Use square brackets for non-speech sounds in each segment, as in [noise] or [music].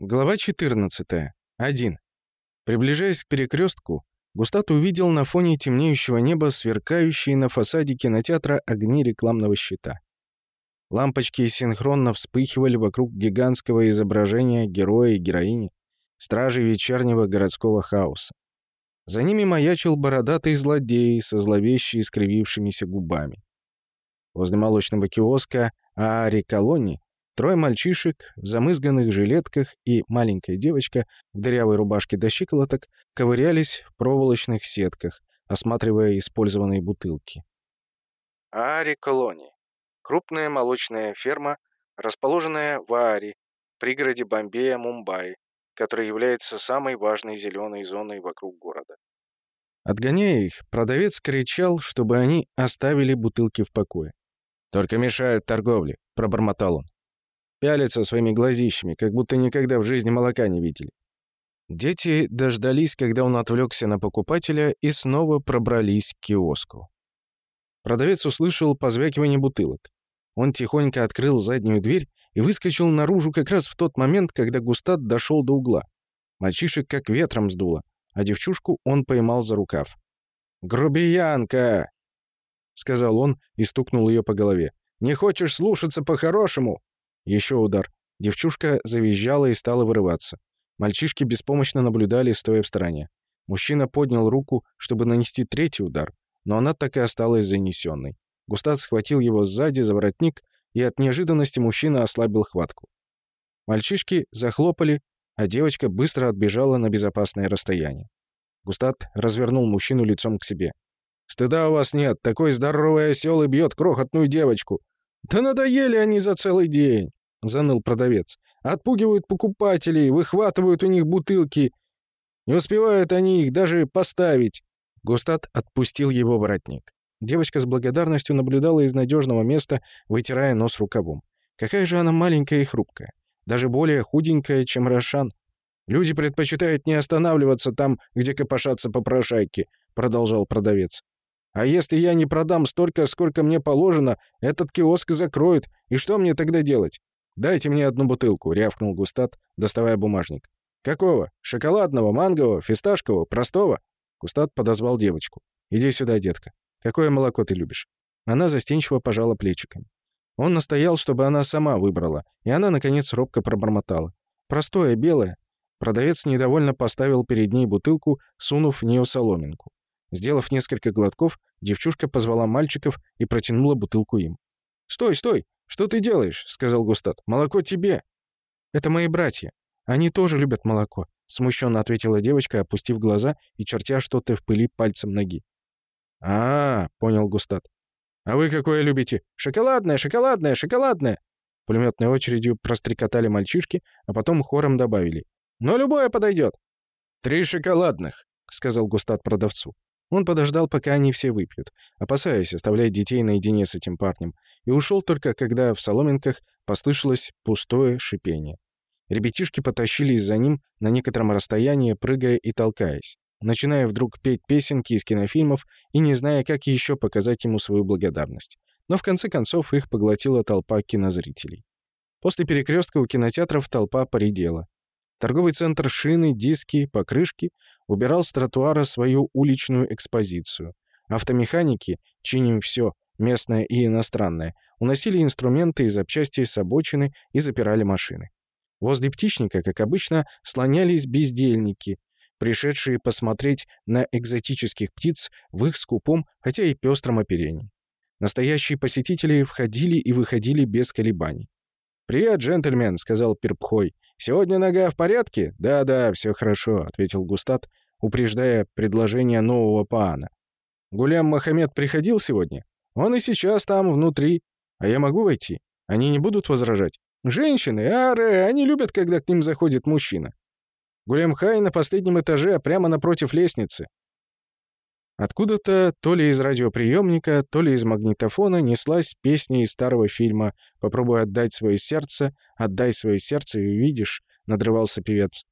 Глава 14. 1. Приближаясь к перекрестку, Густат увидел на фоне темнеющего неба сверкающие на фасаде кинотеатра огни рекламного щита. Лампочки синхронно вспыхивали вокруг гигантского изображения героя и героини, стражей вечернего городского хаоса. За ними маячил бородатый злодей со зловеще искривившимися губами. Возле молочного киоска Аари Колони трое мальчишек в замызганных жилетках и маленькая девочка в дырявой рубашке до щиколоток ковырялись в проволочных сетках, осматривая использованные бутылки. Аари Колони Крупная молочная ферма, расположенная в Ааре, пригороде Бомбея, Мумбаи, которая является самой важной зеленой зоной вокруг города. Отгоняя их, продавец кричал, чтобы они оставили бутылки в покое. «Только мешают торговле», — пробормотал он. Пялятся своими глазищами, как будто никогда в жизни молока не видели. Дети дождались, когда он отвлекся на покупателя, и снова пробрались к киоску. Продавец услышал позвякивание бутылок. Он тихонько открыл заднюю дверь и выскочил наружу как раз в тот момент, когда Густат дошел до угла. Мальчишек как ветром сдуло, а девчушку он поймал за рукав. «Грубиянка!» — сказал он и стукнул ее по голове. «Не хочешь слушаться по-хорошему?» Еще удар. Девчушка завизжала и стала вырываться. Мальчишки беспомощно наблюдали, стоя в стороне. Мужчина поднял руку, чтобы нанести третий удар, но она так и осталась занесенной. Густат схватил его сзади за воротник, и от неожиданности мужчина ослабил хватку. Мальчишки захлопали, а девочка быстро отбежала на безопасное расстояние. Густат развернул мужчину лицом к себе. «Стыда у вас нет, такой здоровый осел и бьет крохотную девочку!» «Да надоели они за целый день!» — заныл продавец. «Отпугивают покупателей, выхватывают у них бутылки. Не успевают они их даже поставить!» Густат отпустил его воротник. Девочка с благодарностью наблюдала из надежного места, вытирая нос рукавом. Какая же она маленькая и хрупкая. Даже более худенькая, чем Рошан. «Люди предпочитают не останавливаться там, где копошатся попрошайки», — продолжал продавец. «А если я не продам столько, сколько мне положено, этот киоск закроют, и что мне тогда делать?» «Дайте мне одну бутылку», — рявкнул Густат, доставая бумажник. «Какого? Шоколадного, мангового, фисташкового, простого?» Густат подозвал девочку. «Иди сюда, детка». Какое молоко ты любишь?» Она застенчиво пожала плечиками. Он настоял, чтобы она сама выбрала, и она, наконец, робко пробормотала. «Простое, белое». Продавец недовольно поставил перед ней бутылку, сунув в нее соломинку. Сделав несколько глотков, девчушка позвала мальчиков и протянула бутылку им. «Стой, стой! Что ты делаешь?» — сказал Густат. «Молоко тебе!» «Это мои братья. Они тоже любят молоко», — смущенно ответила девочка, опустив глаза и чертя что-то в пыли пальцем ноги. А, -а, -а понял Густат. А вы какое любите? Шоколадное, шоколадное, шоколадное. Пулеметной очередью прострекотали мальчишки, а потом хором добавили: "Но любое подойдет. Три шоколадных", сказал Густат продавцу. Он подождал, пока они все выпьют, опасаясь оставлять детей наедине с этим парнем, и ушел только когда в соломинках послышалось пустое шипение. Ребятишки потащились за ним на некотором расстоянии, прыгая и толкаясь начиная вдруг петь песенки из кинофильмов и не зная, как еще показать ему свою благодарность. Но в конце концов их поглотила толпа кинозрителей. После перекрестка у кинотеатров толпа поредела. Торговый центр шины, диски, покрышки убирал с тротуара свою уличную экспозицию. Автомеханики, чиним все, местное и иностранное, уносили инструменты и запчасти с обочины и запирали машины. Возле птичника, как обычно, слонялись бездельники, пришедшие посмотреть на экзотических птиц в их скупом, хотя и пестром оперении. Настоящие посетители входили и выходили без колебаний. «Привет, джентльмен», — сказал Перпхой. «Сегодня нога в порядке?» «Да-да, все хорошо», — ответил Густат, упреждая предложение нового паана. «Гулям Мохаммед приходил сегодня? Он и сейчас там, внутри. А я могу войти? Они не будут возражать?» «Женщины, ары, они любят, когда к ним заходит мужчина. Гулемхай на последнем этаже, прямо напротив лестницы. Откуда-то, то ли из радиоприемника, то ли из магнитофона, неслась песня из старого фильма «Попробуй отдать свое сердце, отдай свое сердце и увидишь», — надрывался певец.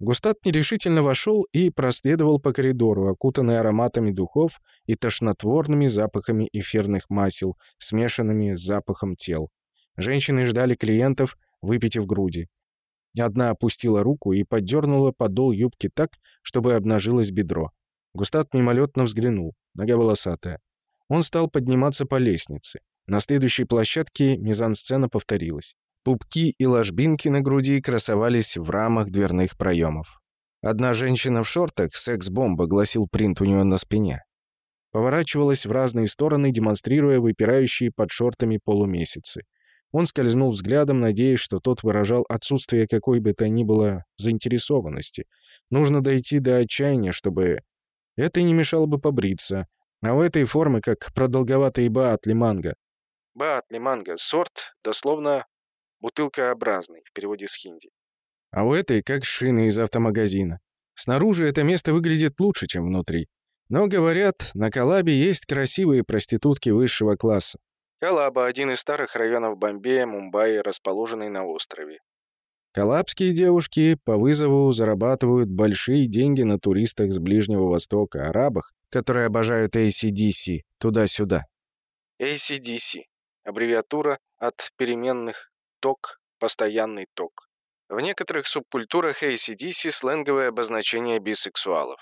Густат нерешительно вошел и проследовал по коридору, окутанный ароматами духов и тошнотворными запахами эфирных масел, смешанными с запахом тел. Женщины ждали клиентов, выпитив груди. Одна опустила руку и поддернула подол юбки так, чтобы обнажилось бедро. Густат мимолетно взглянул. Нога волосатая. Он стал подниматься по лестнице. На следующей площадке мизансцена повторилась. Пупки и ложбинки на груди красовались в рамах дверных проемов. Одна женщина в шортах, секс-бомба, гласил принт у нее на спине. Поворачивалась в разные стороны, демонстрируя выпирающие под шортами полумесяцы. Он скользнул взглядом, надеясь, что тот выражал отсутствие какой бы то ни было заинтересованности. Нужно дойти до отчаяния, чтобы... Это не мешало бы побриться. А у этой формы как продолговатый баат лиманга. Баат лиманга — сорт, дословно, бутылкообразный, в переводе с хинди а у этой как шины из автомагазина. Снаружи это место выглядит лучше, чем внутри. Но, говорят, на Калабе есть красивые проститутки высшего класса. Калаба — один из старых районов Бомбея, Мумбаи, расположенный на острове. Калабские девушки по вызову зарабатывают большие деньги на туристах с Ближнего Востока, арабах, которые обожают ACDC, туда-сюда. ACDC — аббревиатура от переменных ток, постоянный ток. В некоторых субкультурах ACDC сленговое обозначение бисексуалов.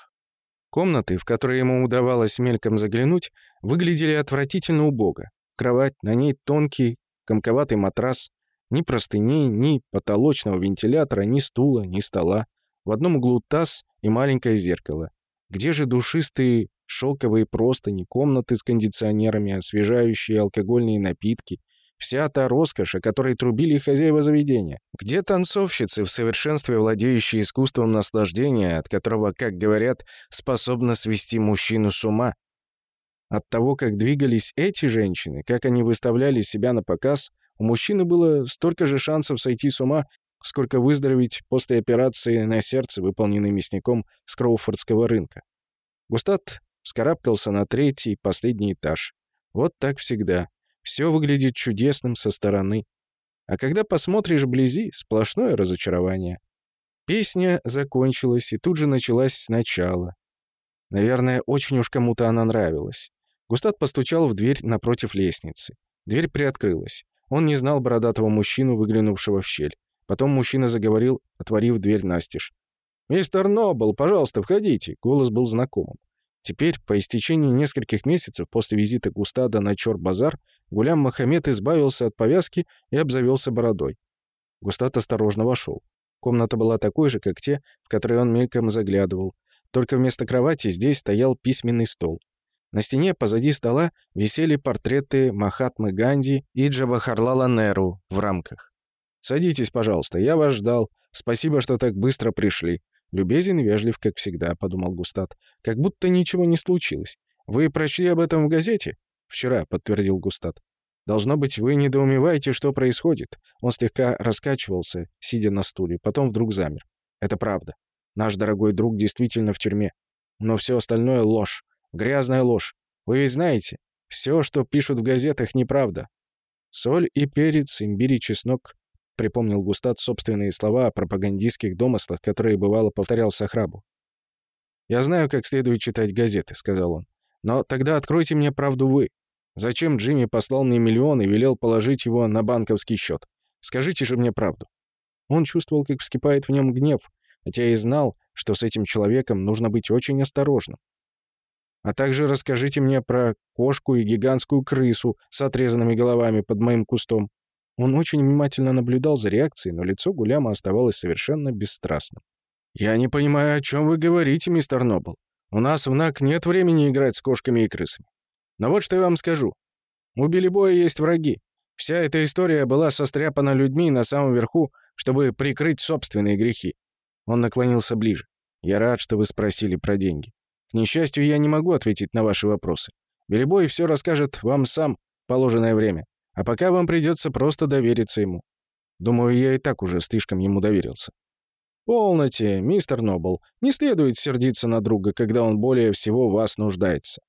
Комнаты, в которые ему удавалось мельком заглянуть, выглядели отвратительно убого. Кровать, на ней тонкий, комковатый матрас, ни простыней, ни потолочного вентилятора, ни стула, ни стола. В одном углу таз и маленькое зеркало. Где же душистые шелковые простыни, комнаты с кондиционерами, освежающие алкогольные напитки — Вся та роскошь, о которой трубили хозяева заведения. Где танцовщицы, в совершенстве владеющие искусством наслаждения, от которого, как говорят, способно свести мужчину с ума? От того, как двигались эти женщины, как они выставляли себя на показ, у мужчины было столько же шансов сойти с ума, сколько выздороветь после операции на сердце, выполненной мясником с Кроуфордского рынка. Густат вскарабкался на третий, последний этаж. Вот так всегда. Все выглядит чудесным со стороны. А когда посмотришь вблизи, сплошное разочарование. Песня закончилась и тут же началась сначала. Наверное, очень уж кому-то она нравилась. Густат постучал в дверь напротив лестницы. Дверь приоткрылась. Он не знал бородатого мужчину, выглянувшего в щель. Потом мужчина заговорил, отворив дверь настежь. «Мистер Нобл, пожалуйста, входите!» Голос был знакомым. Теперь, по истечении нескольких месяцев после визита Густада на Чор-базар, Гулям Махамед избавился от повязки и обзавелся бородой. Густат осторожно вошел. Комната была такой же, как те, в которые он мельком заглядывал. Только вместо кровати здесь стоял письменный стол. На стене позади стола висели портреты Махатмы Ганди и Джабахарлала Неру в рамках. «Садитесь, пожалуйста, я вас ждал. Спасибо, что так быстро пришли». «Любезен и вежлив, как всегда», — подумал Густат. «Как будто ничего не случилось. Вы прочли об этом в газете?» «Вчера», — подтвердил Густат. «Должно быть, вы недоумеваете, что происходит». Он слегка раскачивался, сидя на стуле, потом вдруг замер. «Это правда. Наш дорогой друг действительно в тюрьме. Но все остальное — ложь. Грязная ложь. Вы ведь знаете, все, что пишут в газетах, неправда. Соль и перец, имбирь и чеснок», — припомнил Густат собственные слова о пропагандистских домыслах, которые бывало повторял Сахрабу. «Я знаю, как следует читать газеты», — сказал он. «Но тогда откройте мне правду вы. Зачем Джимми послал мне миллион и велел положить его на банковский счет? Скажите же мне правду». Он чувствовал, как вскипает в нем гнев, хотя и знал, что с этим человеком нужно быть очень осторожным. А также расскажите мне про кошку и гигантскую крысу с отрезанными головами под моим кустом. Он очень внимательно наблюдал за реакцией, но лицо Гуляма оставалось совершенно бесстрастным. «Я не понимаю, о чем вы говорите, мистер Нобл. У нас в НАК нет времени играть с кошками и крысами. Но вот что я вам скажу. У Билибоя есть враги. Вся эта история была состряпана людьми на самом верху, чтобы прикрыть собственные грехи. Он наклонился ближе. «Я рад, что вы спросили про деньги. К несчастью, я не могу ответить на ваши вопросы. Билибой все расскажет вам сам в положенное время. А пока вам придется просто довериться ему. Думаю, я и так уже слишком ему доверился. Полноте, мистер Нобл. Не следует сердиться на друга, когда он более всего вас нуждается.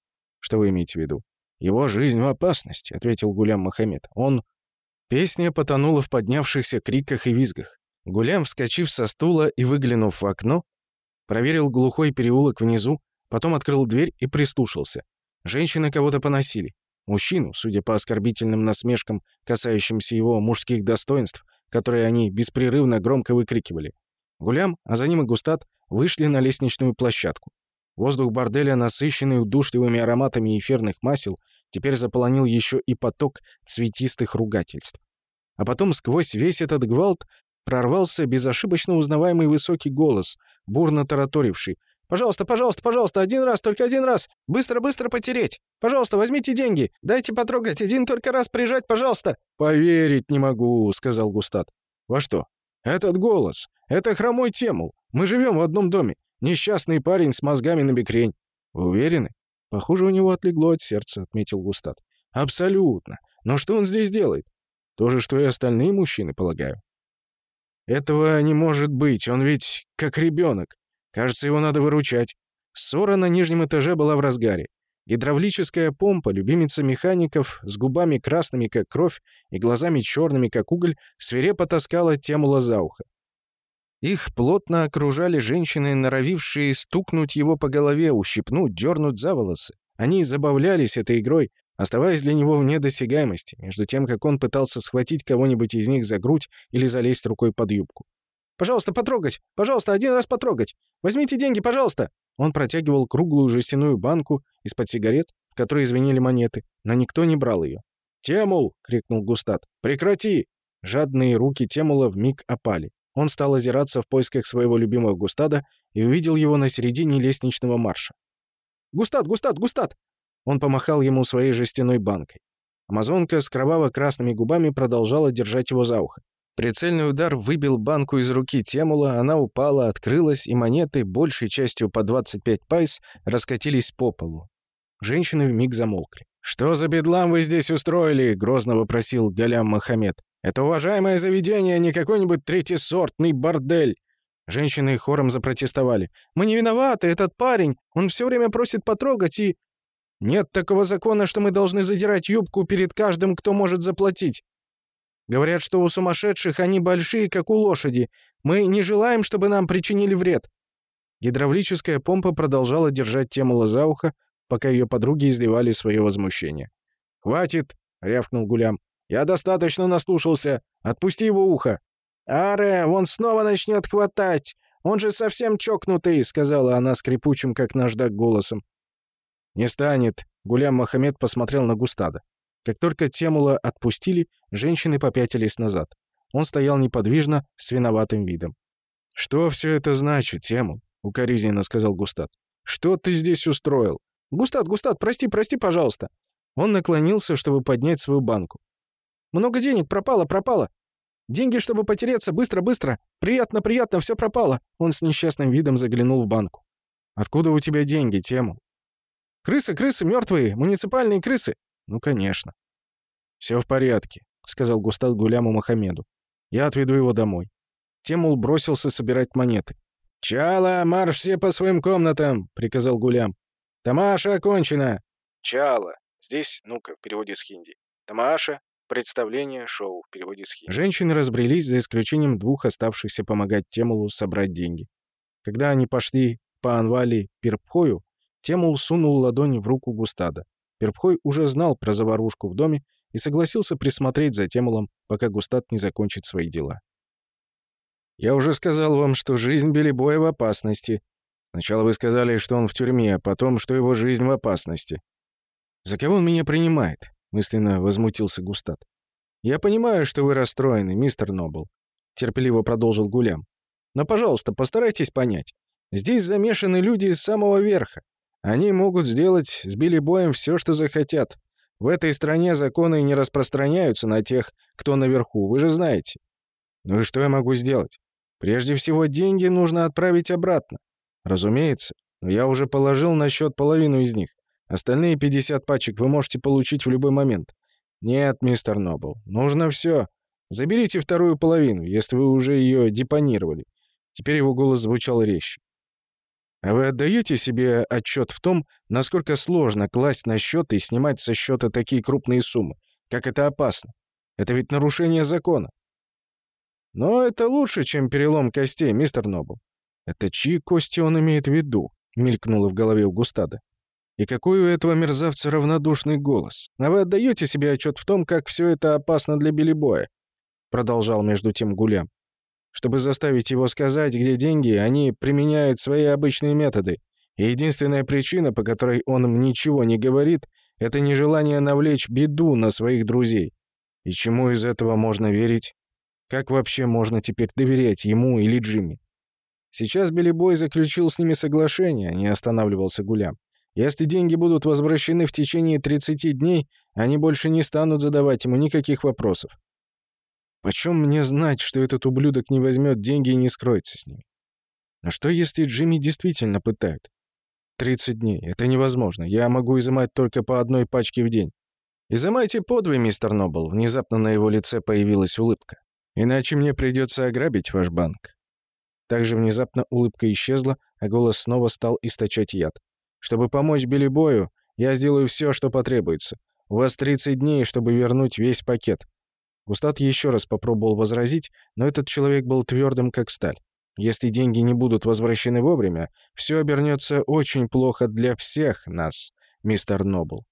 Что вы имеете в виду? Его жизнь в опасности, ответил Гулям Махамед. Он... Песня потонула в поднявшихся криках и визгах. Гулям, вскочив со стула и выглянув в окно, проверил глухой переулок внизу, потом открыл дверь и прислушался. Женщины кого-то поносили. Мужчину, судя по оскорбительным насмешкам, касающимся его мужских достоинств, которые они беспрерывно громко выкрикивали. Гулям, а за ним и Густат, вышли на лестничную площадку. Воздух борделя, насыщенный удушливыми ароматами эфирных масел, теперь заполонил еще и поток цветистых ругательств. А потом сквозь весь этот гвалт прорвался безошибочно узнаваемый высокий голос, бурно тараторивший. «Пожалуйста, пожалуйста, пожалуйста, один раз, только один раз! Быстро, быстро потереть! Пожалуйста, возьмите деньги! Дайте потрогать, один только раз прижать, пожалуйста!» «Поверить не могу», — сказал Густат. «Во что?» «Этот голос! Это хромой Темул! Мы живем в одном доме! Несчастный парень с мозгами на бекрень!» «Вы уверены?» «Похоже, у него отлегло от сердца», — отметил Густат. «Абсолютно! Но что он здесь делает?» «То же, что и остальные мужчины, полагаю». «Этого не может быть, он ведь как ребенок. Кажется, его надо выручать». Ссора на нижнем этаже была в разгаре. Гидравлическая помпа, любимица механиков, с губами красными, как кровь, и глазами черными, как уголь, свирепо таскала Темула за ухо. Их плотно окружали женщины, норовившие стукнуть его по голове, ущипнуть, дернуть за волосы. Они забавлялись этой игрой, оставаясь для него вне досягаемости, между тем, как он пытался схватить кого-нибудь из них за грудь или залезть рукой под юбку. «Пожалуйста, потрогать! Пожалуйста, один раз потрогать! Возьмите деньги, пожалуйста!» Он протягивал круглую жестяную банку из-под сигарет, в которой звенели монеты, но никто не брал ее. «Темул!» — крикнул Густад. «Прекрати!» Жадные руки Темула вмиг опали. Он стал озираться в поисках своего любимого Густада и увидел его на середине лестничного марша. «Густад! Густад! Густад!» Он помахал ему своей жестяной банкой. Амазонка с кроваво-красными губами продолжала держать его за ухо. Прицельный удар выбил банку из руки Темула, она упала, открылась, и монеты, большей частью по 25 пайс, раскатились по полу. Женщины вмиг замолкли. «Что за бедлам вы здесь устроили?» — грозно вопросил Галям Махамед. «Это уважаемое заведение, не какой-нибудь третьесортный бордель!» Женщины хором запротестовали. «Мы не виноваты, этот парень, он все время просит потрогать и...» «Нет такого закона, что мы должны задирать юбку перед каждым, кто может заплатить. Говорят, что у сумасшедших они большие, как у лошади. Мы не желаем, чтобы нам причинили вред». Гидравлическая помпа продолжала держать Темула за пока ее подруги изливали свое возмущение. «Хватит!» — рявкнул Гулям. «Я достаточно наслушался. Отпусти его ухо!» «Аре, он снова начнет хватать! Он же совсем чокнутый!» — сказала она скрипучим, как наждак, голосом. «Не станет!» — Гулям Махамед посмотрел на Густада. Как только Темула отпустили, женщины попятились назад. Он стоял неподвижно, с виноватым видом. «Что все это значит, Темул?» — укоризненно сказал Густат. «Что ты здесь устроил?» «Густат, Густат, прости, прости, пожалуйста!» Он наклонился, чтобы поднять свою банку. «Много денег пропало, пропало! Деньги, чтобы потереться, быстро, быстро! Приятно, приятно, все пропало!» Он с несчастным видом заглянул в банку. «Откуда у тебя деньги, Темул?» «Крысы, крысы, мертвые, муниципальные крысы!» «Ну, конечно». «Все в порядке», — сказал Густат Гуляму Мухаммеду. «Я отведу его домой». Темул бросился собирать монеты. «Чала, марш все по своим комнатам!» — приказал Гулям. «Тамаша окончена!» «Чала». Здесь, ну-ка, в переводе с хинди. «Тамаша» — представление, шоу в переводе с хинди. Женщины разбрелись, за исключением двух оставшихся помогать Темулу собрать деньги. Когда они пошли по Анвали Пирпхою, Темул сунул ладонь в руку Густада. Перпхой уже знал про заварушку в доме и согласился присмотреть за Темулом, пока Густат не закончит свои дела. «Я уже сказал вам, что жизнь Белебоя в опасности. Сначала вы сказали, что он в тюрьме, а потом, что его жизнь в опасности. За кого он меня принимает?» — мысленно возмутился Густат. «Я понимаю, что вы расстроены, мистер Нобл», — терпеливо продолжил Гулям. «Но, пожалуйста, постарайтесь понять. Здесь замешаны люди с самого верха. Они могут сделать с Билли Боем все, что захотят. В этой стране законы не распространяются на тех, кто наверху, вы же знаете. Ну и что я могу сделать? Прежде всего, деньги нужно отправить обратно. Разумеется, но я уже положил на счет половину из них. Остальные 50 пачек вы можете получить в любой момент. Нет, мистер Нобл, нужно все. Заберите вторую половину, если вы уже ее депонировали. Теперь его голос звучал резче. А вы отдаете себе отчет в том, насколько сложно класть на счет и снимать со счета такие крупные суммы? Как это опасно? Это ведь нарушение закона. Но это лучше, чем перелом костей, мистер Нобл. Это чьи кости он имеет в виду? Мелькнуло в голове у Густада. И какой у этого мерзавца равнодушный голос. А вы отдаете себе отчет в том, как все это опасно для Белибоя? продолжал между тем Гулям. Чтобы заставить его сказать, где деньги, они применяют свои обычные методы. И единственная причина, по которой он им ничего не говорит, это нежелание навлечь беду на своих друзей. И чему из этого можно верить? Как вообще можно теперь доверять ему или Джимми? Сейчас Билли Бой заключил с ними соглашение, не останавливался Гулям. Если деньги будут возвращены в течение 30 дней, они больше не станут задавать ему никаких вопросов. Почем мне знать, что этот ублюдок не возьмет деньги и не скроется с ними? Но что, если Джимми действительно пытают? 30 дней. Это невозможно. Я могу изымать только по одной пачке в день. «Изымайте подвой, мистер Нобл», — внезапно на его лице появилась улыбка. «Иначе мне придется ограбить ваш банк». Также внезапно улыбка исчезла, а голос снова стал источать яд. «Чтобы помочь Билли Бою, я сделаю все, что потребуется. У вас 30 дней, чтобы вернуть весь пакет». Густат еще раз попробовал возразить, но этот человек был твердым, как сталь. Если деньги не будут возвращены вовремя, все обернется очень плохо для всех нас, мистер Нобл.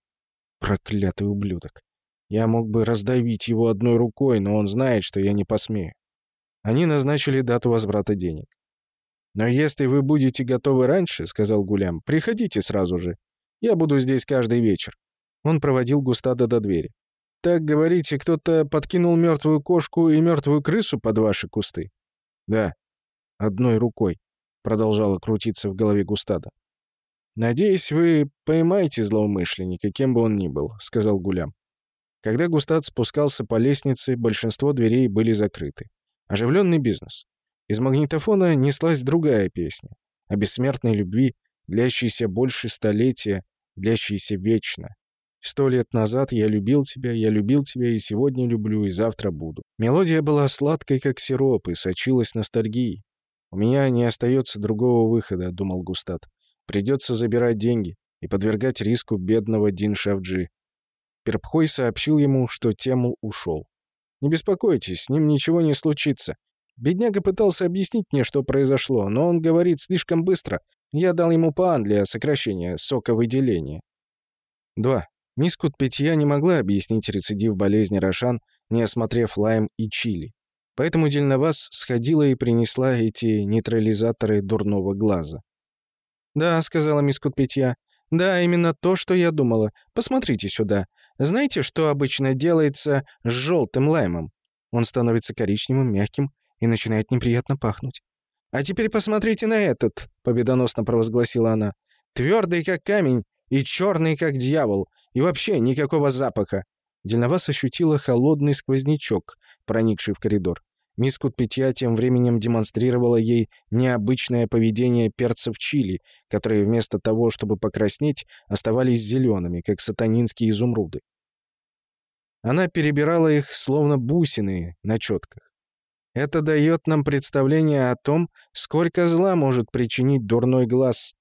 Проклятый ублюдок. Я мог бы раздавить его одной рукой, но он знает, что я не посмею. Они назначили дату возврата денег. «Но если вы будете готовы раньше, — сказал Гулям, — приходите сразу же. Я буду здесь каждый вечер». Он проводил Густада до двери. «Так, говорите, кто-то подкинул мертвую кошку и мертвую крысу под ваши кусты?» «Да, одной рукой», — продолжала крутиться в голове Густада. «Надеюсь, вы поймаете злоумышленника, кем бы он ни был», — сказал Гулям. Когда Густад спускался по лестнице, большинство дверей были закрыты. Оживленный бизнес. Из магнитофона неслась другая песня. О бессмертной любви, длящейся больше столетия, длящейся вечно. Сто лет назад я любил тебя, я любил тебя и сегодня люблю, и завтра буду. Мелодия была сладкой, как сироп, и сочилась ностальгией. «У меня не остается другого выхода», — думал Густат. «Придется забирать деньги и подвергать риску бедного Дин Шавджи». Перпхой сообщил ему, что Тему ушел. «Не беспокойтесь, с ним ничего не случится. Бедняга пытался объяснить мне, что произошло, но он говорит слишком быстро. Я дал ему паан для сокращения соковыделения». 2. Мисс Кутпетья не могла объяснить рецидив болезни Рошан, не осмотрев лайм и чили. Поэтому Дельноваз сходила и принесла эти нейтрализаторы дурного глаза. «Да», — сказала мисс Кутпетья, — «да, именно то, что я думала. Посмотрите сюда. Знаете, что обычно делается с желтым лаймом? Он становится коричневым, мягким и начинает неприятно пахнуть. «А теперь посмотрите на этот», — победоносно провозгласила она. «Твердый, как камень, и черный, как дьявол, и вообще никакого запаха». Дельновас ощутила холодный сквознячок, проникший в коридор. Мисс Кутпетья тем временем демонстрировала ей необычное поведение перцев чили, которые вместо того, чтобы покраснеть, оставались зелеными, как сатанинские изумруды. Она перебирала их, словно бусины на четках. Это дает нам представление о том, сколько зла может причинить дурной глаз.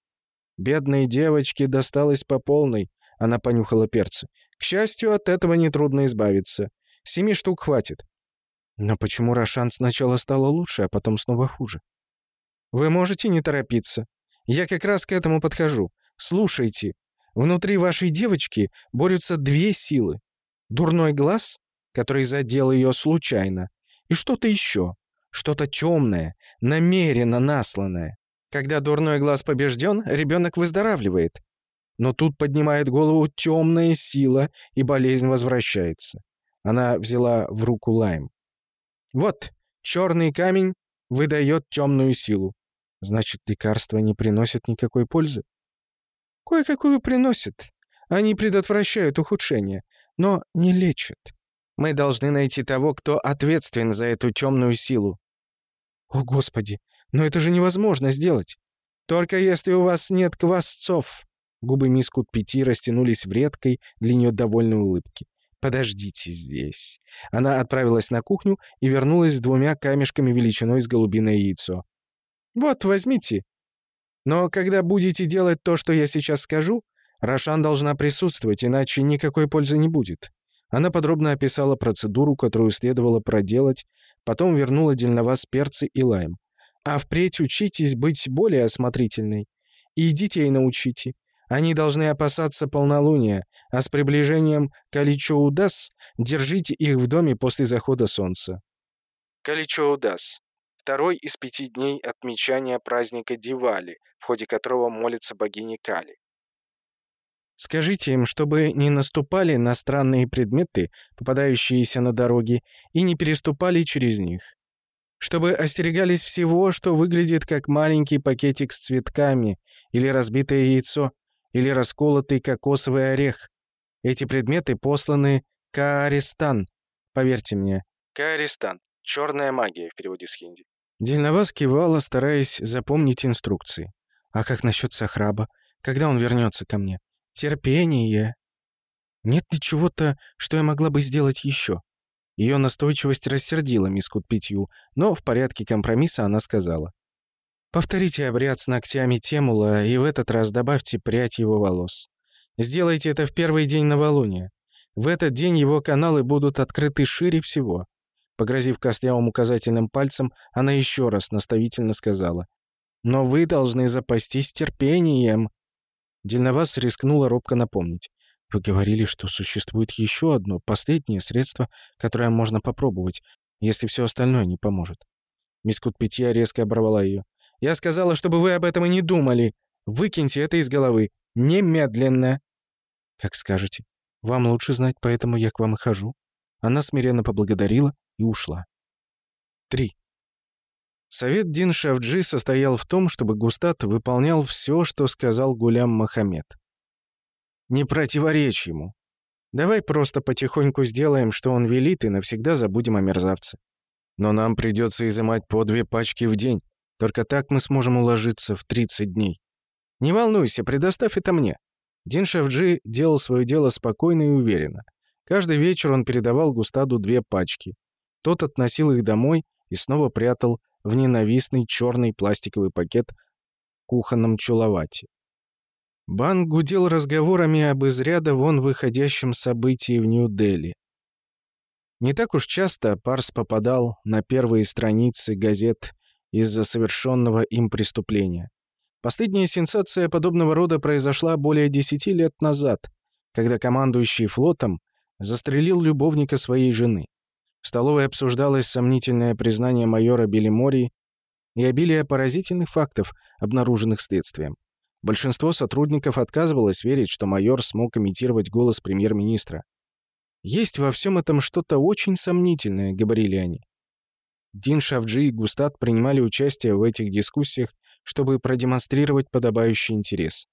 Бедной девочке досталось по полной, она понюхала перцы. К счастью, от этого нетрудно избавиться. Семи штук хватит. Но почему Рошан сначала стало лучше, а потом снова хуже? Вы можете не торопиться. Я как раз к этому подхожу. Слушайте. Внутри вашей девочки борются две силы. Дурной глаз, который задел ее случайно, и что-то еще. Что-то темное, намеренно насланное. Когда дурной глаз побежден, ребенок выздоравливает. Но тут поднимает голову темная сила, и болезнь возвращается. Она взяла в руку лайм. Вот, черный камень выдает темную силу. Значит, лекарства не приносят никакой пользы? Кое-какую приносят. Они предотвращают ухудшение, но не лечат. Мы должны найти того, кто ответственен за эту темную силу. О, Господи, но это же невозможно сделать. Только если у вас нет квасцов. Губы мисс Кутпяти растянулись в редкой для нее довольной улыбке. «Подождите здесь». Она отправилась на кухню и вернулась с двумя камешками величиной с голубиное яйцо. «Вот, возьмите. Но когда будете делать то, что я сейчас скажу, Рошан должна присутствовать, иначе никакой пользы не будет». Она подробно описала процедуру, которую следовало проделать, потом вернула дельноваз перцы и лайм. «А впредь учитесь быть более осмотрительной. И детей научите. Они должны опасаться полнолуния, а с приближением Каличоудас держите их в доме после захода солнца. Каличоудас. Второй из пяти дней отмечания праздника Дивали, в ходе которого молится богине Кали. Скажите им, чтобы не наступали на странные предметы, попадающиеся на дороге, и не переступали через них. Чтобы остерегались всего, что выглядит как маленький пакетик с цветками, или разбитое яйцо, или расколотый кокосовый орех. Эти предметы посланы Кааристан, поверьте мне. Кааристан. Черная магия в переводе с хинди. Дельновас кивала, стараясь запомнить инструкции. А как насчет Сахраба? Когда он вернется ко мне? Терпение. Нет ли чего-то, что я могла бы сделать еще? Ее настойчивость рассердила мисс Кутпитью, но в порядке компромисса она сказала. «Повторите обряд с ногтями Темула и в этот раз добавьте прядь его волос. Сделайте это в первый день новолуния. В этот день его каналы будут открыты шире всего». Погрозив костлявым указательным пальцем, она еще раз наставительно сказала. «Но вы должны запастись терпением». Дельновас рискнула робко напомнить. «Вы говорили, что существует еще одно, последнее средство, которое можно попробовать, если все остальное не поможет». Мисс Кутпетья резко оборвала ее. «Я сказала, чтобы вы об этом и не думали. Выкиньте это из головы. Немедленно!» «Как скажете. Вам лучше знать, поэтому я к вам и хожу». Она смиренно поблагодарила и ушла. 3. Совет Дин Шавджи состоял в том, чтобы Густат выполнял все, что сказал Гулям Махамед. Не противоречь ему. Давай просто потихоньку сделаем, что он велит, и навсегда забудем о мерзавце. Но нам придется изымать по две пачки в день. Только так мы сможем уложиться в 30 дней. Не волнуйся, предоставь это мне. Дин Шавджи делал свое дело спокойно и уверенно. Каждый вечер он передавал Густаду две пачки. Тот относил их домой и снова прятал в ненавистный черный пластиковый пакет в кухонном чуловате. Бан гудел разговорами об из ряда вон выходящем событии в Нью-Дели. Не так уж часто Парс попадал на первые страницы газет из-за совершенного им преступления. Последняя сенсация подобного рода произошла более десяти лет назад, когда командующий флотом застрелил любовника своей жены. В столовой обсуждалось сомнительное признание майора Белимори и обилие поразительных фактов, обнаруженных следствием. Большинство сотрудников отказывалось верить, что майор смог имитировать голос премьер-министра. «Есть во всем этом что-то очень сомнительное», — говорили они. Дин Шавджи и Густат принимали участие в этих дискуссиях, чтобы продемонстрировать подобающий интерес.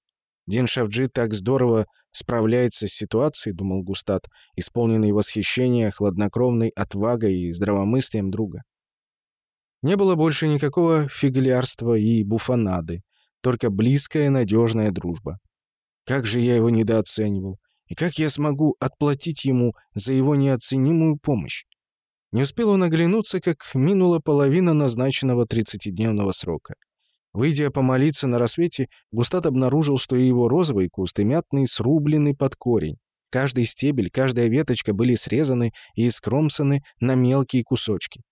Дин Шавджи так здорово справляется с ситуацией, думал Густат, исполненный восхищения, хладнокровной отвагой и здравомыслием друга. Не было больше никакого фиглярства и буфонады, только близкая надежная дружба. Как же я его недооценивал, и как я смогу отплатить ему за его неоценимую помощь? Не успел он оглянуться, как минула половина назначенного 30-дневного срока. Выйдя помолиться на рассвете, Густат обнаружил, что и его розовый куст и мятный срублены под корень. Каждый стебель, каждая веточка были срезаны и скромсаны на мелкие кусочки.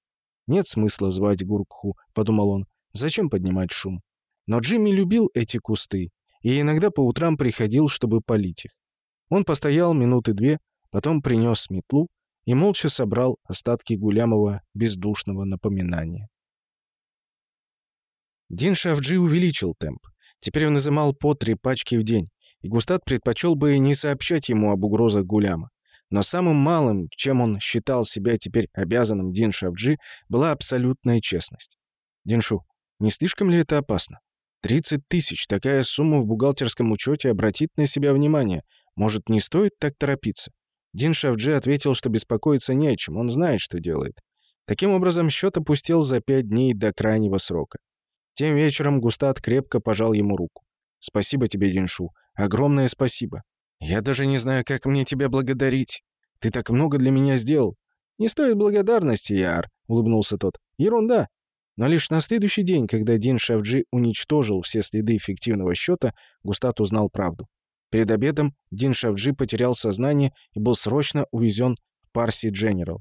«Нет смысла звать Гуркху», — подумал он. «Зачем поднимать шум?» Но Джимми любил эти кусты и иногда по утрам приходил, чтобы полить их. Он постоял минуты две, потом принес метлу и молча собрал остатки гулямого бездушного напоминания. Дин Шавджи увеличил темп. Теперь он изымал по три пачки в день, и Густат предпочел бы не сообщать ему об угрозах Гуляма. Но самым малым, чем он считал себя теперь обязанным Дин Шавджи, была абсолютная честность. «Диншу, не слишком ли это опасно? 30 тысяч, такая сумма в бухгалтерском учете обратит на себя внимание. Может, не стоит так торопиться?» Дин Шавджи ответил, что беспокоиться не о чем, он знает, что делает. Таким образом, счет опустил за пять дней до крайнего срока. Тем вечером Густат крепко пожал ему руку. «Спасибо тебе, Диншу. Огромное спасибо. Я даже не знаю, как мне тебя благодарить. Ты так много для меня сделал». «Не стоит благодарности, Яр», — улыбнулся тот. «Ерунда». Но лишь на следующий день, когда Дин Шавджи уничтожил все следы эффективного счета, Густат узнал правду. Перед обедом Дин Шавджи потерял сознание и был срочно увезен в Парси Дженерал.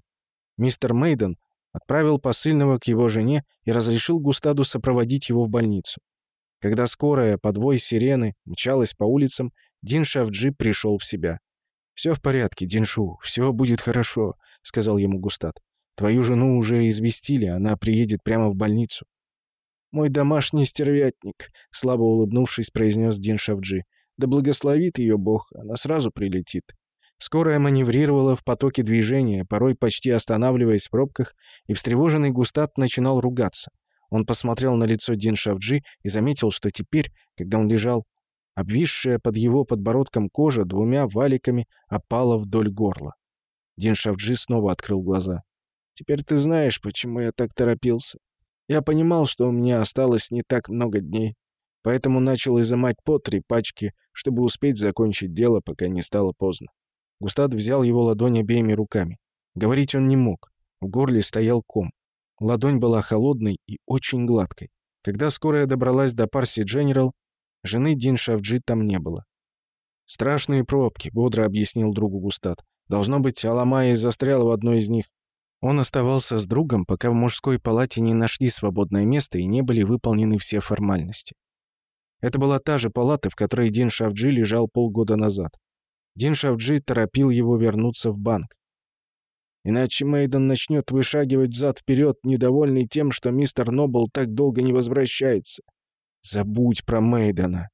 Мистер Мейден отправил посыльного к его жене и разрешил Густаду сопроводить его в больницу. Когда скорая, подвой сирены, мчалась по улицам, Дин Шавджи пришел в себя. «Все в порядке, Диншу, все будет хорошо», — сказал ему Густад. Твою жену уже известили, она приедет прямо в больницу». «Мой домашний стервятник», — слабо улыбнувшись, произнес Дин Шавджи. «Да благословит ее Бог, она сразу прилетит». Скорая маневрировала в потоке движения, порой почти останавливаясь в пробках, и встревоженный Густат начинал ругаться. Он посмотрел на лицо Дин Шавджи и заметил, что теперь, когда он лежал, обвисшая под его подбородком кожа двумя валиками опала вдоль горла. Дин Шавджи снова открыл глаза. «Теперь ты знаешь, почему я так торопился. Я понимал, что у меня осталось не так много дней, поэтому начал изымать по три пачки, чтобы успеть закончить дело, пока не стало поздно. Густат взял его ладонь обеими руками. Говорить он не мог. В горле стоял ком. Ладонь была холодной и очень гладкой. Когда скорая добралась до Парси Дженерал, жены Дин Шавджи там не было. «Страшные пробки», — бодро объяснил другу Густат. «Должно быть, Аламая застряла в одной из них. Он оставался с другом, пока в мужской палате не нашли свободное место и не были выполнены все формальности. Это была та же палата, в которой Дин Шавджи лежал полгода назад. Дин Шавджи торопил его вернуться в банк. Иначе Мейден начнет вышагивать взад-вперед, недовольный тем, что мистер Нобл так долго не возвращается. Забудь про Мейдена.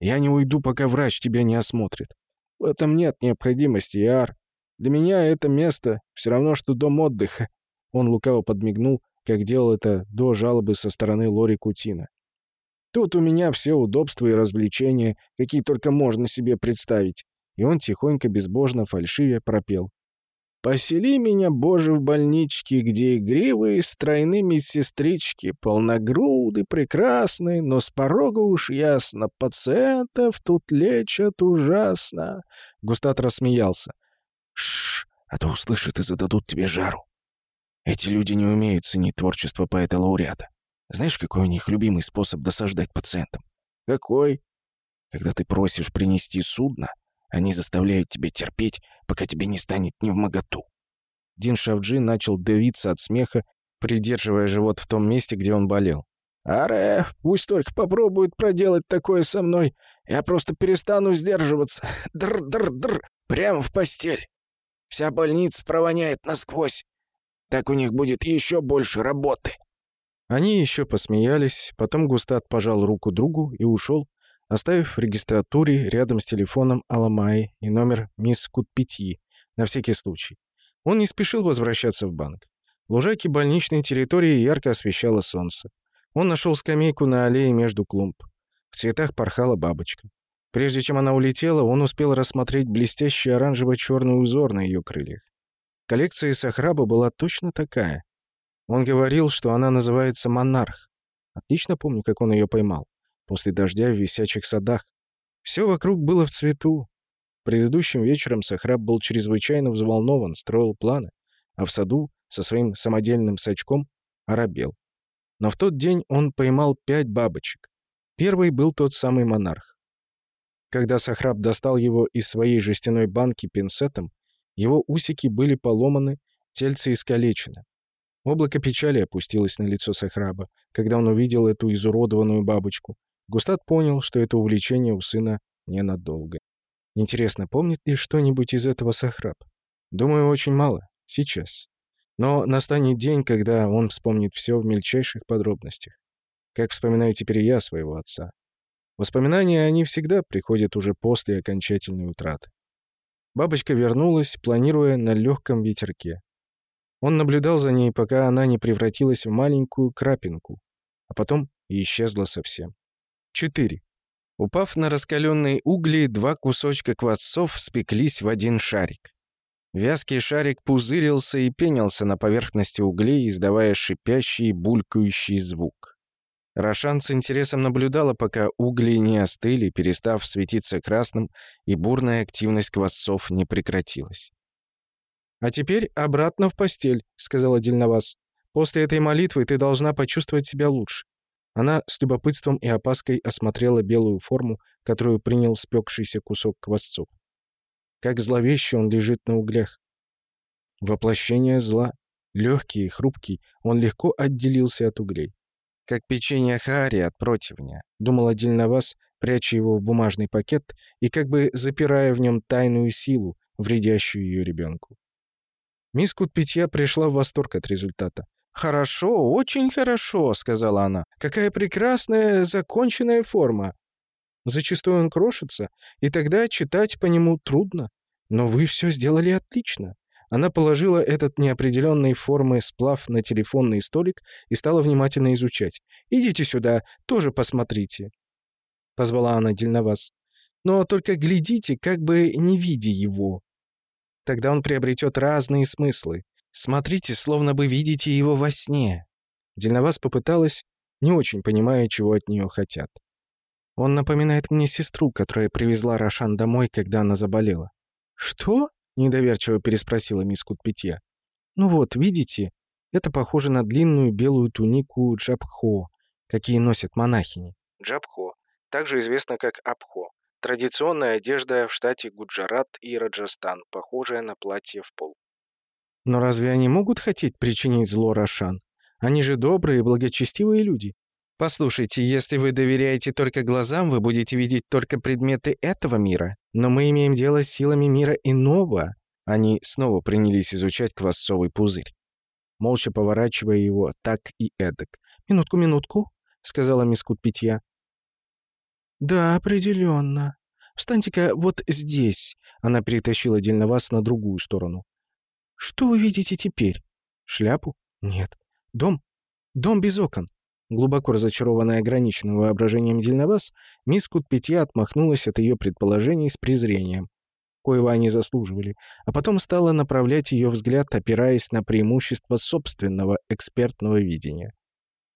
Я не уйду, пока врач тебя не осмотрит. В этом нет необходимости, Иар. Для меня это место все равно, что дом отдыха». Он лукаво подмигнул, как делал это до жалобы со стороны Лори Кутина. «Тут у меня все удобства и развлечения, какие только можно себе представить». И он тихонько, безбожно, фальшиве пропел. «Посели меня, Боже, в больничке, где игривые стройные медсестрички, полногруды, прекрасные, но с порога уж ясно, пациентов тут лечат ужасно». Густат рассмеялся. Шш, а то услышат и зададут тебе жару. Эти люди не умеют ценить творчество поэта-лауреата. Знаешь, какой у них любимый способ досаждать пациентам? Какой? Когда ты просишь принести судно, они заставляют тебя терпеть, пока тебе не станет не в моготу. Дин Шавджи начал давиться от смеха, придерживая живот в том месте, где он болел. «Аре, пусть только попробует проделать такое со мной. Я просто перестану сдерживаться. [laughs] Др-др-др, прямо в постель. Вся больница провоняет насквозь. Так у них будет еще больше работы». Они еще посмеялись, потом Густат пожал руку другу и ушел, оставив в регистратуре рядом с телефоном Аламай и номер мисс Кутпяти на всякий случай. Он не спешил возвращаться в банк. Лужайки больничной территории ярко освещало солнце. Он нашел скамейку на аллее между клумб. В цветах порхала бабочка. Прежде чем она улетела, он успел рассмотреть блестящий оранжево-черный узор на ее крыльях. Коллекция Сахраба была точно такая. Он говорил, что она называется «Монарх». Отлично помню, как он ее поймал. После дождя в висячих садах. Все вокруг было в цвету. Предыдущим вечером Сахраб был чрезвычайно взволнован, строил планы, а в саду со своим самодельным сачком оробел. Но в тот день он поймал пять бабочек. Первый был тот самый монарх. Когда Сахраб достал его из своей жестяной банки пинцетом, его усики были поломаны, тельце искалечено. Облако печали опустилось на лицо Сахраба, когда он увидел эту изуродованную бабочку. Густат понял, что это увлечение у сына ненадолго. Интересно, помнит ли что-нибудь из этого Сахраб? Думаю, очень мало. Сейчас. Но настанет день, когда он вспомнит все в мельчайших подробностях. Как вспоминаю теперь я своего отца. Воспоминания, они всегда приходят уже после окончательной утраты. Бабочка вернулась, планируя на легком ветерке. Он наблюдал за ней, пока она не превратилась в маленькую крапинку, а потом исчезла совсем. 4. Упав на раскаленные угли, два кусочка квасцов спеклись в один шарик. Вязкий шарик пузырился и пенился на поверхности углей, издавая шипящий булькающий звук. Рошан с интересом наблюдала, пока угли не остыли, перестав светиться красным, и бурная активность квасцов не прекратилась. «А теперь обратно в постель», — сказала Дельновас. «После этой молитвы ты должна почувствовать себя лучше». Она с любопытством и опаской осмотрела белую форму, которую принял спекшийся кусок квасцов. Как зловеще он лежит на углях. Воплощение зла. Легкий и хрупкий, он легко отделился от углей как печенье Хаари от противня», — думал Дельновас, пряча его в бумажный пакет и как бы запирая в нем тайную силу, вредящую ее ребенку. Мисс Кутпитья пришла в восторг от результата. «Хорошо, очень хорошо», — сказала она. «Какая прекрасная законченная форма. Зачастую он крошится, и тогда читать по нему трудно. Но вы все сделали отлично». Она положила этот неопределенной формы сплав на телефонный столик и стала внимательно изучать. «Идите сюда, тоже посмотрите», — позвала она Дельноваз. «Но только глядите, как бы не видя его. Тогда он приобретет разные смыслы. Смотрите, словно бы видите его во сне». Дельноваз попыталась, не очень понимая, чего от нее хотят. «Он напоминает мне сестру, которая привезла Рошан домой, когда она заболела». «Что?» — недоверчиво переспросила мисс Кутпитья. «Ну вот, видите, это похоже на длинную белую тунику джабхо, какие носят монахини». Джабхо, также известно как абхо, Традиционная одежда в штате Гуджарат и Раджастан, похожая на платье в пол. Но разве они могут хотеть причинить зло Рошан? Они же добрые и благочестивые люди. Послушайте, если вы доверяете только глазам, вы будете видеть только предметы этого мира. Но мы имеем дело с силами мира иного. Они снова принялись изучать квасцовый пузырь, молча поворачивая его так и эдак. «Минутку, минутку», — сказала мисс Кутпитья. «Да, определенно. Встаньте-ка вот здесь». Она перетащила Дельновас на другую сторону. «Что вы видите теперь? Шляпу? Нет. Дом? Дом без окон». Глубоко разочарованная ограниченным воображением Дельновас, мисс Кутпитья отмахнулась от ее предположений с презрением, коего они заслуживали, а потом стала направлять ее взгляд, опираясь на преимущество собственного экспертного видения.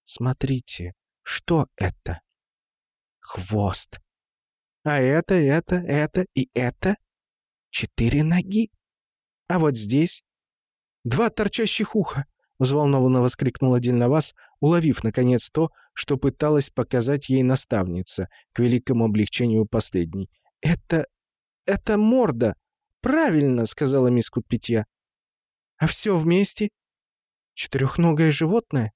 «Смотрите, что это?» хвост. А это, это, это и это четыре ноги. А вот здесь два торчащих уха, взволнованно воскликнула Дельновас, уловив, наконец, то, что пыталась показать ей наставница, к великому облегчению последней. «Это... это морда!» «Правильно!» — сказала мисс Кутпитья. «А все вместе?» «Четырехногое животное?»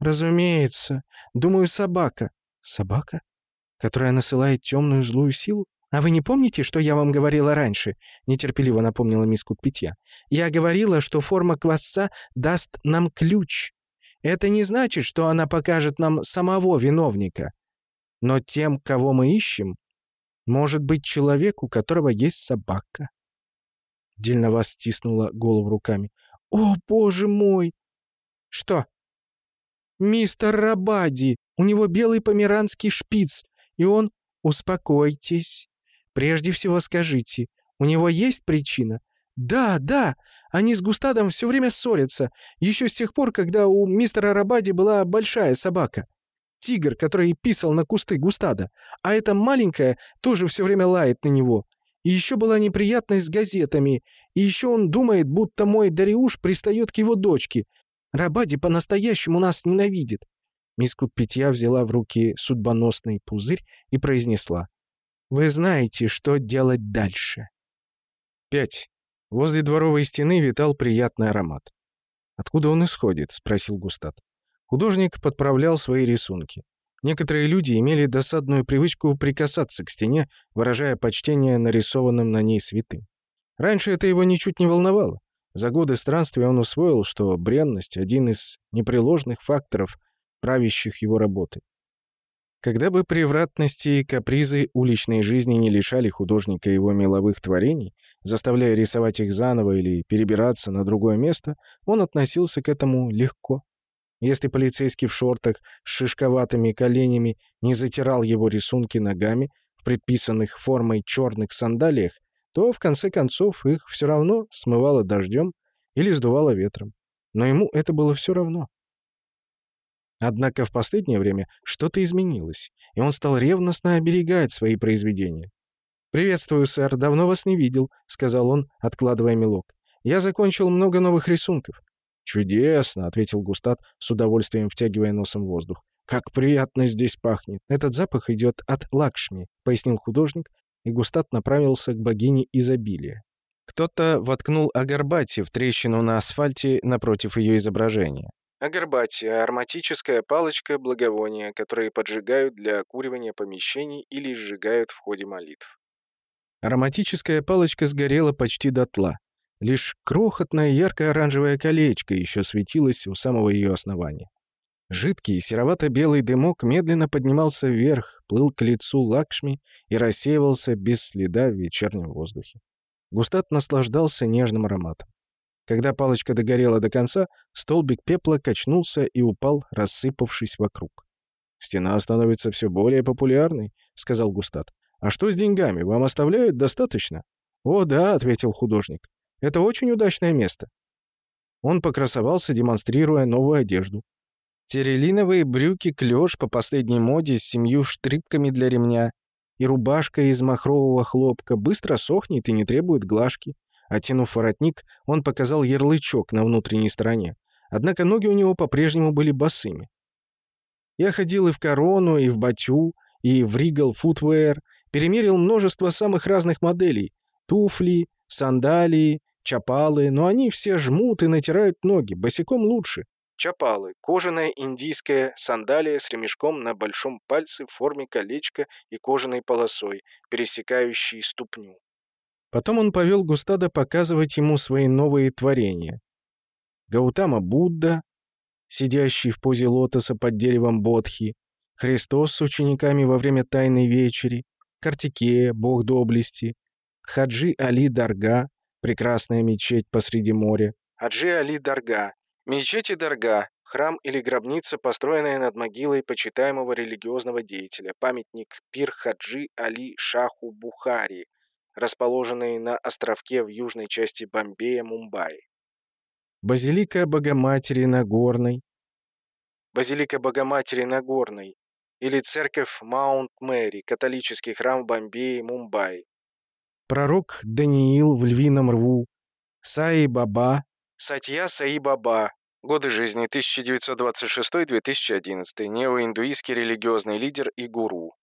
«Разумеется. Думаю, собака». «Собака?» которая насылает темную злую силу? А вы не помните, что я вам говорила раньше?» — нетерпеливо напомнила мисс Кутпитья. «Я говорила, что форма квасца даст нам ключ. Это не значит, что она покажет нам самого виновника. Но тем, кого мы ищем, может быть человек, у которого есть собака». Дельновас стиснула голову руками. «О, боже мой!» «Что?» «Мистер Рабади! У него белый померанский шпиц. И он «Успокойтесь. Прежде всего скажите, у него есть причина?» «Да, да, они с Густадом все время ссорятся, еще с тех пор, когда у мистера Рабади была большая собака. Тигр, который писал на кусты Густада, а эта маленькая тоже все время лает на него. И еще была неприятность с газетами, и еще он думает, будто мой Дариуш пристает к его дочке. Рабади по-настоящему нас ненавидит. Мисс Кутпитья взяла в руки судьбоносный пузырь и произнесла. «Вы знаете, что делать дальше». Пять. Возле дворовой стены витал приятный аромат. «Откуда он исходит?» — спросил Густат. Художник подправлял свои рисунки. Некоторые люди имели досадную привычку прикасаться к стене, выражая почтение нарисованным на ней святым. Раньше это его ничуть не волновало. За годы странствия он усвоил, что бренность — один из непреложных факторов, правящих его работы. Когда бы превратности и капризы уличной жизни не лишали художника его меловых творений, заставляя рисовать их заново или перебираться на другое место, он относился к этому легко. Если полицейский в шортах с шишковатыми коленями не затирал его рисунки ногами в предписанных формой черных сандалиях, то, в конце концов, их все равно смывало дождем или сдувало ветром. Но ему это было все равно. Однако в последнее время что-то изменилось, и он стал ревностно оберегать свои произведения. «Приветствую, сэр, давно вас не видел», — сказал он, откладывая мелок. «Я закончил много новых рисунков». «Чудесно», — ответил Густат, с удовольствием втягивая носом воздух. «Как приятно здесь пахнет!» «Этот запах идет от Лакшми», — пояснил художник, и Густат направился к богине изобилия. Кто-то воткнул агарбати в трещину на асфальте напротив ее изображения. Агарбатия – ароматическая палочка благовония, которые поджигают для окуривания помещений или сжигают в ходе молитв. Ароматическая палочка сгорела почти дотла. Лишь крохотное ярко-оранжевое колечко еще светилось у самого ее основания. Жидкий серовато-белый дымок медленно поднимался вверх, плыл к лицу Лакшми и рассеивался без следа в вечернем воздухе. Густат наслаждался нежным ароматом. Когда палочка догорела до конца, столбик пепла качнулся и упал, рассыпавшись вокруг. «Стена становится все более популярной», — сказал Густат. «А что с деньгами? Вам оставляют достаточно?» «О, да», — ответил художник. «Это очень удачное место». Он покрасовался, демонстрируя новую одежду. Терелиновые брюки клёш по последней моде с семью штрипками для ремня и рубашка из махрового хлопка быстро сохнет и не требует глажки. Оттянув воротник, он показал ярлычок на внутренней стороне. Однако ноги у него по-прежнему были босыми. Я ходил и в Корону, и в Батю, и в Ригал Футвеер, перемерил множество самых разных моделей. Туфли, сандалии, чапалы, но они все жмут и натирают ноги, босиком лучше. Чапалы – кожаная индийская сандалия с ремешком на большом пальце в форме колечка и кожаной полосой, пересекающей ступню. Потом он повел Густада показывать ему свои новые творения. Гаутама Будда, сидящий в позе лотоса под деревом Бодхи, Христос с учениками во время Тайной Вечери, Картикея, бог доблести, Хаджи Али Дарга, прекрасная мечеть посреди моря, Хаджи Али Дарга, Мечеть и Дарга – храм или гробница, построенная над могилой почитаемого религиозного деятеля, памятник Пир Хаджи Али Шаху Бухари, расположенный на островке в южной части Бомбея, Мумбаи. Базилика Богоматери Нагорной. Базилика Богоматери Нагорной или церковь Маунт-Мэри, католический храм в Бомбее, Мумбаи. Пророк Даниил в Львином рву. Саи-Баба, Сатья Саи-Баба. Годы жизни 1926-2011. Неоиндуистский религиозный лидер и гуру.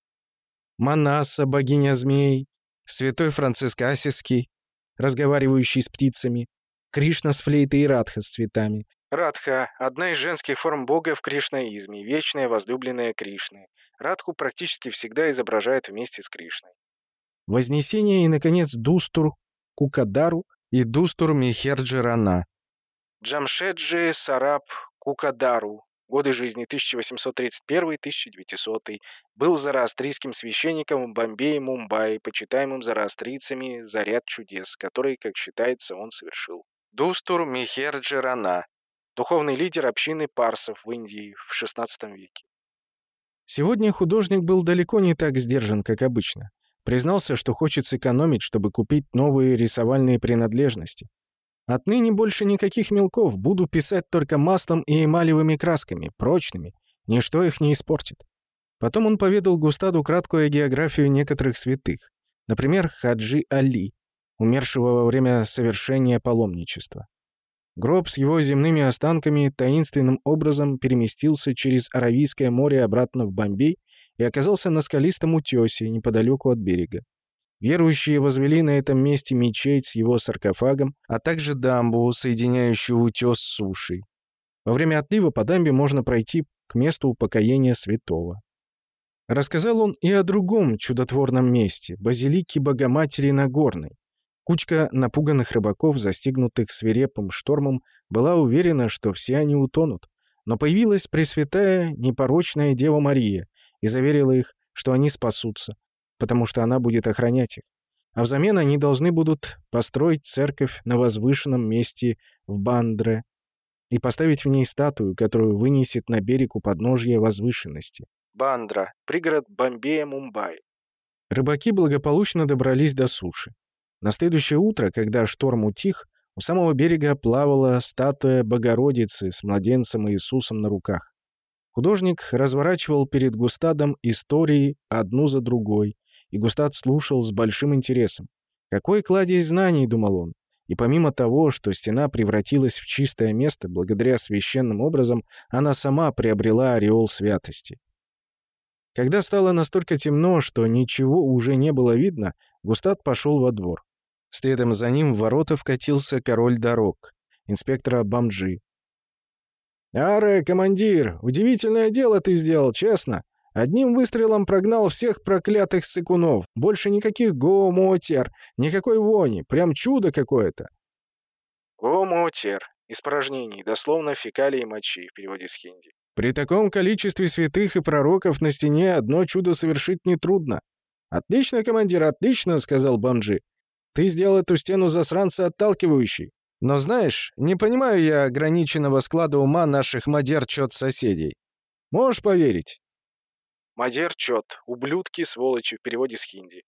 Манаса, богиня змей. Святой Франциск Асиский, разговаривающий с птицами. Кришна с флейтой и Радха с цветами. Радха – одна из женских форм бога в кришнаизме, вечная возлюбленная Кришны. Радху практически всегда изображают вместе с Кришной. Вознесение и, наконец, Дустур Кукадару и Дустур Михерджирана. Джамшеджи Сараб Кукадару, годы жизни 1831-1900, был зороастрийским священником в Бомбее и Мумбаи, почитаемым зороастрийцами за ряд чудес, которые, как считается, он совершил. Дустур Михерджи Рана, духовный лидер общины парсов в Индии в XVI веке. Сегодня художник был далеко не так сдержан, как обычно. Признался, что хочет сэкономить, чтобы купить новые рисовальные принадлежности. Отныне больше никаких мелков, буду писать только маслом и эмалевыми красками, прочными. Ничто их не испортит. Потом он поведал Густаду краткую географию некоторых святых. Например, Хаджи Али, умершего во время совершения паломничества. Гроб с его земными останками таинственным образом переместился через Аравийское море обратно в Бомбей и оказался на скалистом утёсе неподалеку от берега. Верующие возвели на этом месте мечеть с его саркофагом, а также дамбу, соединяющую утес с сушей. Во время отлива по дамбе можно пройти к месту упокоения святого. Рассказал он и о другом чудотворном месте – базилике Богоматери Нагорной. Кучка напуганных рыбаков, застигнутых свирепым штормом, была уверена, что все они утонут. Но появилась Пресвятая, непорочная Дева Мария и заверила их, что они спасутся, потому что она будет охранять их. А взамен они должны будут построить церковь на возвышенном месте в Бандре и поставить в ней статую, которую вынесет на берег у подножья возвышенности. Бандра, пригород Бомбея, Мумбаи. Рыбаки благополучно добрались до суши. На следующее утро, когда шторм утих, у самого берега плавала статуя Богородицы с младенцем Иисусом на руках. Художник разворачивал перед Густадом истории одну за другой, и Густат слушал с большим интересом. Какой кладезь знаний, думал он. И помимо того, что стена превратилась в чистое место, благодаря священным образом, она сама приобрела ореол святости. Когда стало настолько темно, что ничего уже не было видно, Густат пошел во двор. Следом за ним в ворота вкатился король дорог, инспектора Бамджи. «Аре, командир, удивительное дело ты сделал, честно. Одним выстрелом прогнал всех проклятых сыкунов. Больше никаких гомотер, никакой вони. Прям чудо какое-то. Гомотер. Испражнений, дословно фекалии мочи в переводе с хинди. При таком количестве святых и пророков на стене одно чудо совершить нетрудно. «Отлично, командир, отлично», — сказал Бамджи. «Ты сделал эту стену засранца отталкивающей. Но знаешь, не понимаю я ограниченного склада ума наших мадер-чет-соседей. Можешь поверить?» «Мадер-чет. Ублюдки, сволочи» в переводе с хинди.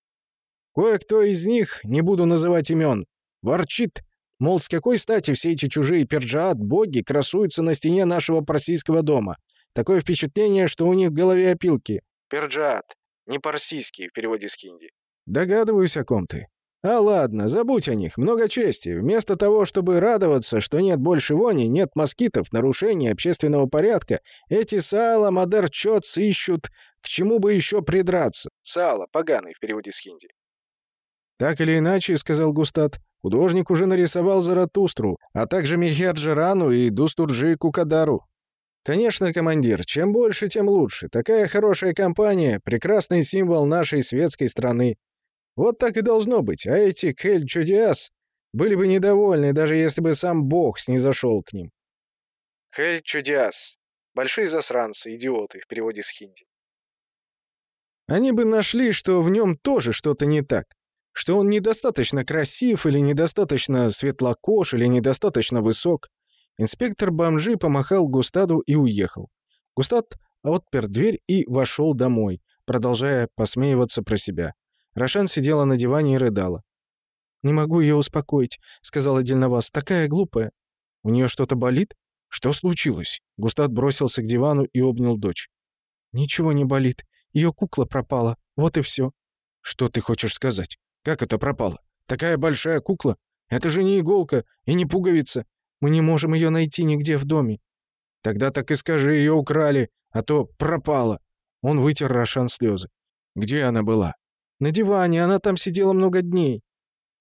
Кое-кто из них, не буду называть имен, ворчит, Мол, с какой стати все эти чужие перджаат, боги, красуются на стене нашего парсийского дома? Такое впечатление, что у них в голове опилки. Перджаат. Не парсийский в переводе с хинди. Догадываюсь, о ком ты. А ладно, забудь о них, много чести. Вместо того, чтобы радоваться, что нет больше вони, нет москитов, нарушений общественного порядка, эти Саала Мадер Чотс ищут, к чему бы еще придраться. Саала, поганый в переводе с хинди. «Так или иначе», — сказал Густат, Художник уже нарисовал Заратустру, а также Мехерджирану и Дустурджи Кукадару. Конечно, командир, чем больше, тем лучше. Такая хорошая компания — прекрасный символ нашей светской страны. Вот так и должно быть, а эти Кель Чудиас были бы недовольны, даже если бы сам Бог снизошел к ним. Кель Чудиас. Большие засранцы, идиоты, в переводе с хинди. Они бы нашли, что в нем тоже что-то не так что он недостаточно красив или недостаточно светлокож или недостаточно высок. Инспектор бомжи помахал Густаду и уехал. Густад отпер дверь и вошел домой, продолжая посмеиваться про себя. Рошан сидела на диване и рыдала. «Не могу ее успокоить», — сказала Дельновас. «Такая глупая». «У нее что-то болит?» «Что случилось?» Густад бросился к дивану и обнял дочь. «Ничего не болит. Ее кукла пропала. Вот и все». «Что ты хочешь сказать?» Как это пропало? Такая большая кукла. Это же не иголка и не пуговица. Мы не можем ее найти нигде в доме. Тогда так и скажи, ее украли, а то пропала. Он вытер Рошан слезы. Где она была? На диване, она там сидела много дней.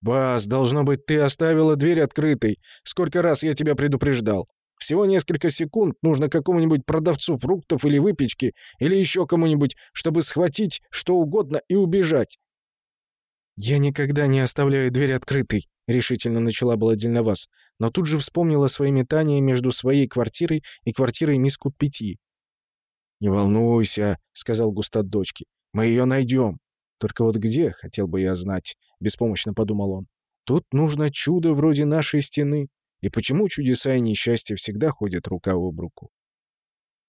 Бас, должно быть, ты оставила дверь открытой. Сколько раз я тебя предупреждал. Всего несколько секунд нужно какому-нибудь продавцу фруктов или выпечки, или еще кому-нибудь, чтобы схватить что угодно и убежать. «Я никогда не оставляю дверь открытой», — решительно начала была Дельновас, но тут же вспомнила свои метания между своей квартирой и квартирой мисс Кутпяти. «Не волнуйся», — сказал Густат дочке, — «мы ее найдем». «Только вот где, хотел бы я знать», — беспомощно подумал он. «Тут нужно чудо вроде нашей стены. И почему чудеса и несчастья всегда ходят рука об руку?»